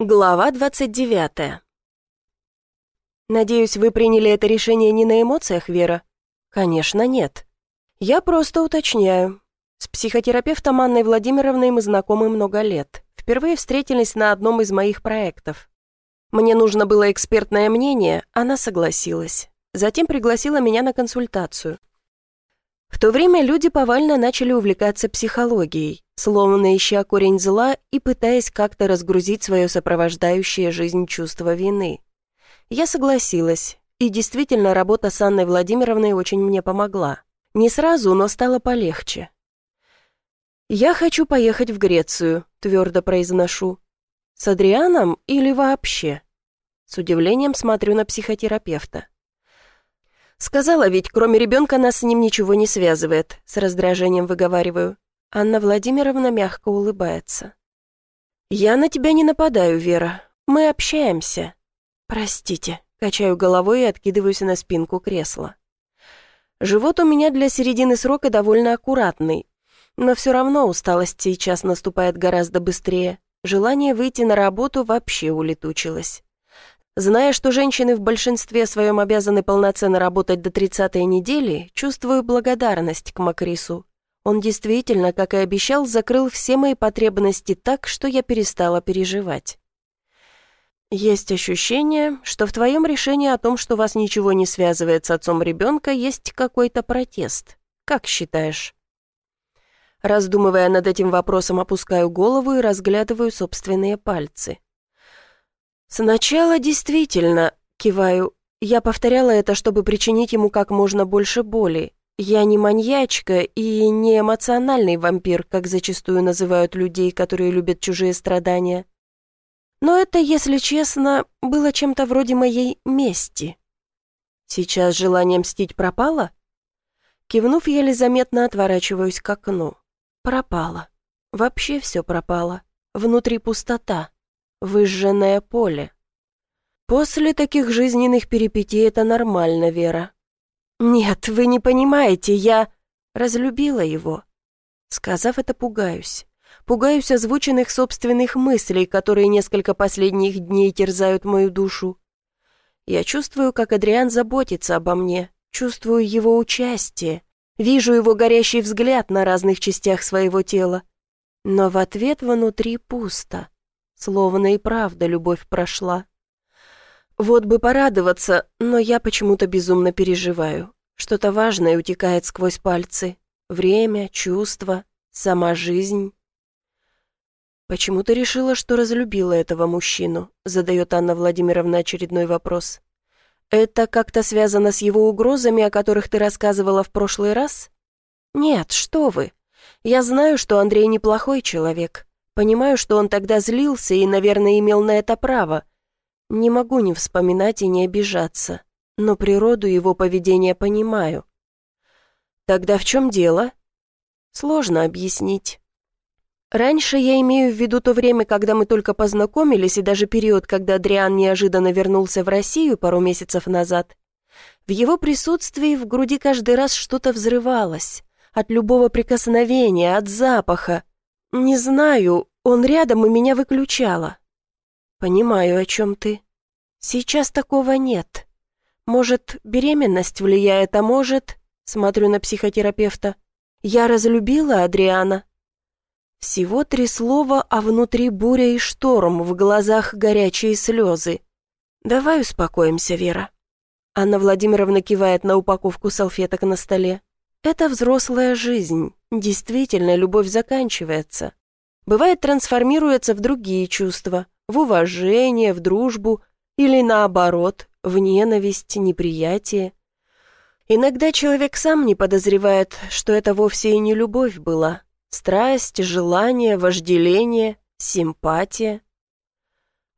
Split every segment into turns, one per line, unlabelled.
Глава 29. Надеюсь, вы приняли это решение не на эмоциях, Вера? Конечно, нет. Я просто уточняю. С психотерапевтом Анной Владимировной мы знакомы много лет. Впервые встретились на одном из моих проектов. Мне нужно было экспертное мнение, она согласилась. Затем пригласила меня на консультацию. В то время люди повально начали увлекаться психологией, словно ища корень зла и пытаясь как-то разгрузить свое сопровождающее жизнь чувство вины. Я согласилась, и действительно работа с Анной Владимировной очень мне помогла. Не сразу, но стало полегче. «Я хочу поехать в Грецию», — твердо произношу. «С Адрианом или вообще?» С удивлением смотрю на психотерапевта. Сказала ведь, кроме ребенка нас с ним ничего не связывает, с раздражением выговариваю. Анна Владимировна мягко улыбается. «Я на тебя не нападаю, Вера. Мы общаемся». «Простите», — качаю головой и откидываюсь на спинку кресла. Живот у меня для середины срока довольно аккуратный, но все равно усталость сейчас наступает гораздо быстрее. Желание выйти на работу вообще улетучилось. Зная, что женщины в большинстве своем обязаны полноценно работать до 30-й недели, чувствую благодарность к Макрису. Он действительно, как и обещал, закрыл все мои потребности так, что я перестала переживать. Есть ощущение, что в твоем решении о том, что вас ничего не связывает с отцом ребенка, есть какой-то протест. Как считаешь? Раздумывая над этим вопросом, опускаю голову и разглядываю собственные пальцы. «Сначала действительно», — киваю, — «я повторяла это, чтобы причинить ему как можно больше боли. Я не маньячка и не эмоциональный вампир, как зачастую называют людей, которые любят чужие страдания. Но это, если честно, было чем-то вроде моей мести. Сейчас желание мстить пропало?» Кивнув, еле заметно отворачиваюсь к окну. Пропало. Вообще все пропало. Внутри пустота выжженное поле. После таких жизненных перипетий это нормально, Вера. Нет, вы не понимаете, я разлюбила его. Сказав это, пугаюсь. Пугаюсь озвученных собственных мыслей, которые несколько последних дней терзают мою душу. Я чувствую, как Адриан заботится обо мне, чувствую его участие, вижу его горящий взгляд на разных частях своего тела. Но в ответ внутри пусто. Словно и правда любовь прошла. Вот бы порадоваться, но я почему-то безумно переживаю. Что-то важное утекает сквозь пальцы. Время, чувства, сама жизнь. «Почему ты решила, что разлюбила этого мужчину?» задает Анна Владимировна очередной вопрос. «Это как-то связано с его угрозами, о которых ты рассказывала в прошлый раз?» «Нет, что вы. Я знаю, что Андрей неплохой человек. Понимаю, что он тогда злился и, наверное, имел на это право. Не могу не вспоминать и не обижаться, но природу его поведения понимаю. Тогда в чем дело? Сложно объяснить. Раньше я имею в виду то время, когда мы только познакомились, и даже период, когда Адриан неожиданно вернулся в Россию пару месяцев назад. В его присутствии в груди каждый раз что-то взрывалось. От любого прикосновения, от запаха. «Не знаю, он рядом и меня выключало». «Понимаю, о чем ты. Сейчас такого нет. Может, беременность влияет, а может...» Смотрю на психотерапевта. «Я разлюбила Адриана». Всего три слова, а внутри буря и шторм, в глазах горячие слезы. «Давай успокоимся, Вера». Анна Владимировна кивает на упаковку салфеток на столе. «Это взрослая жизнь. Действительно, любовь заканчивается. Бывает, трансформируется в другие чувства, в уважение, в дружбу или наоборот, в ненависть, неприятие. Иногда человек сам не подозревает, что это вовсе и не любовь была. Страсть, желание, вожделение, симпатия.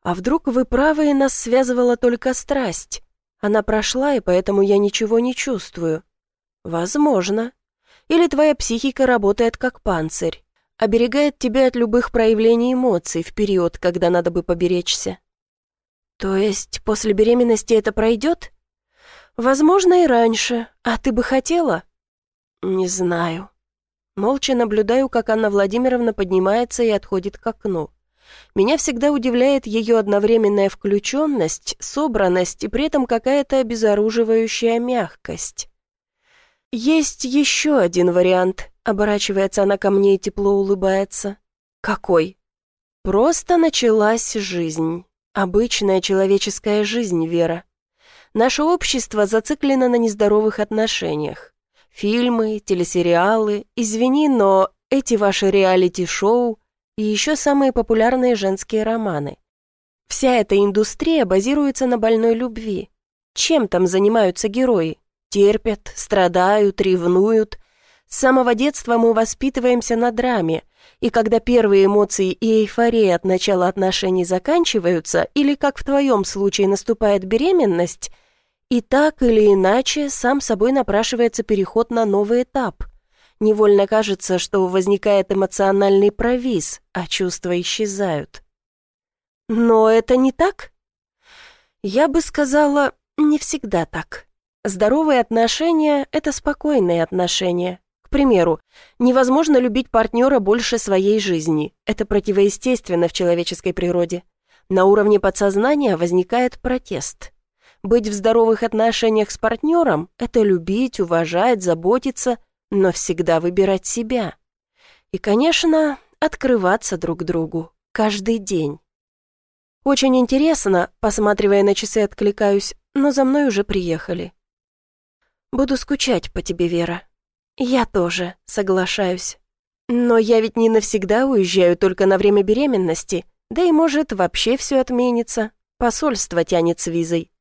А вдруг вы правы, и нас связывала только страсть? Она прошла, и поэтому я ничего не чувствую. Возможно. Или твоя психика работает как панцирь, оберегает тебя от любых проявлений эмоций в период, когда надо бы поберечься. То есть после беременности это пройдет? Возможно, и раньше. А ты бы хотела? Не знаю. Молча наблюдаю, как Анна Владимировна поднимается и отходит к окну. Меня всегда удивляет ее одновременная включенность, собранность и при этом какая-то обезоруживающая мягкость. «Есть еще один вариант», — оборачивается она ко мне и тепло улыбается. «Какой?» «Просто началась жизнь. Обычная человеческая жизнь, Вера. Наше общество зациклено на нездоровых отношениях. Фильмы, телесериалы, извини, но эти ваши реалити-шоу и еще самые популярные женские романы. Вся эта индустрия базируется на больной любви. Чем там занимаются герои? Терпят, страдают, ревнуют. С самого детства мы воспитываемся на драме, и когда первые эмоции и эйфория от начала отношений заканчиваются, или, как в твоем случае, наступает беременность, и так или иначе сам собой напрашивается переход на новый этап. Невольно кажется, что возникает эмоциональный провис, а чувства исчезают. Но это не так? Я бы сказала, не всегда так. Здоровые отношения — это спокойные отношения. К примеру, невозможно любить партнера больше своей жизни. Это противоестественно в человеческой природе. На уровне подсознания возникает протест. Быть в здоровых отношениях с партнером — это любить, уважать, заботиться, но всегда выбирать себя. И, конечно, открываться друг другу каждый день. Очень интересно, посматривая на часы, откликаюсь, но за мной уже приехали. Буду скучать по тебе, Вера. Я тоже, соглашаюсь. Но я ведь не навсегда уезжаю только на время беременности, да и может вообще все отменится. Посольство тянет с визой.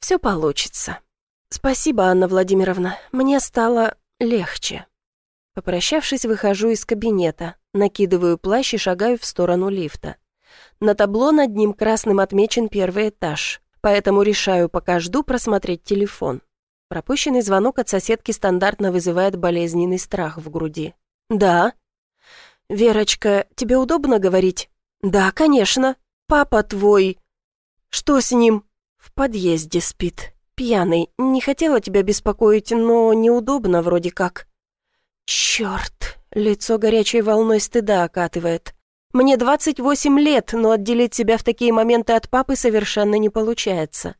Все получится. Спасибо, Анна Владимировна. Мне стало легче. Попрощавшись, выхожу из кабинета, накидываю плащ и шагаю в сторону лифта. На табло над ним красным отмечен первый этаж, поэтому решаю, пока жду, просмотреть телефон. Пропущенный звонок от соседки стандартно вызывает болезненный страх в груди. «Да». «Верочка, тебе удобно говорить?» «Да, конечно. Папа твой...» «Что с ним?» «В подъезде спит. Пьяный. Не хотела тебя беспокоить, но неудобно вроде как». «Черт!» Лицо горячей волной стыда окатывает. «Мне 28 лет, но отделить себя в такие моменты от папы совершенно не получается.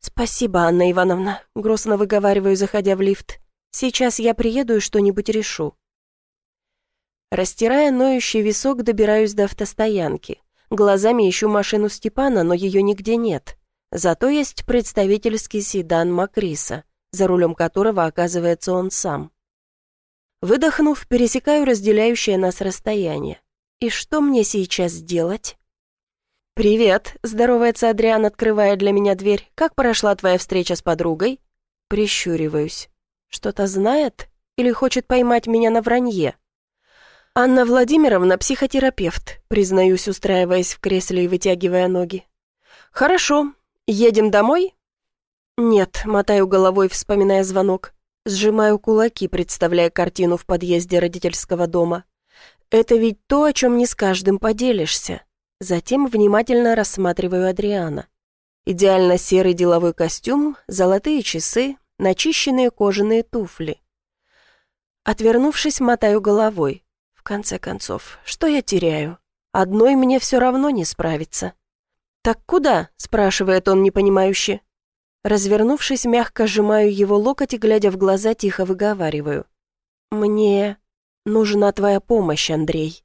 «Спасибо, Анна Ивановна», — грустно выговариваю, заходя в лифт. «Сейчас я приеду и что-нибудь решу». Растирая ноющий висок, добираюсь до автостоянки. Глазами ищу машину Степана, но ее нигде нет. Зато есть представительский седан Макриса, за рулем которого оказывается он сам. Выдохнув, пересекаю разделяющее нас расстояние. И что мне сейчас делать? «Привет», — здоровается Адриан, открывая для меня дверь. «Как прошла твоя встреча с подругой?» Прищуриваюсь. «Что-то знает? Или хочет поймать меня на вранье?» «Анна Владимировна — психотерапевт», признаюсь, устраиваясь в кресле и вытягивая ноги. «Хорошо. Едем домой?» «Нет», — мотаю головой, вспоминая звонок. Сжимаю кулаки, представляя картину в подъезде родительского дома. «Это ведь то, о чем не с каждым поделишься». Затем внимательно рассматриваю Адриана. Идеально серый деловой костюм, золотые часы, начищенные кожаные туфли. Отвернувшись, мотаю головой. В конце концов, что я теряю? Одной мне все равно не справиться. «Так куда?» – спрашивает он непонимающе. Развернувшись, мягко сжимаю его локоть и, глядя в глаза, тихо выговариваю. «Мне нужна твоя помощь, Андрей».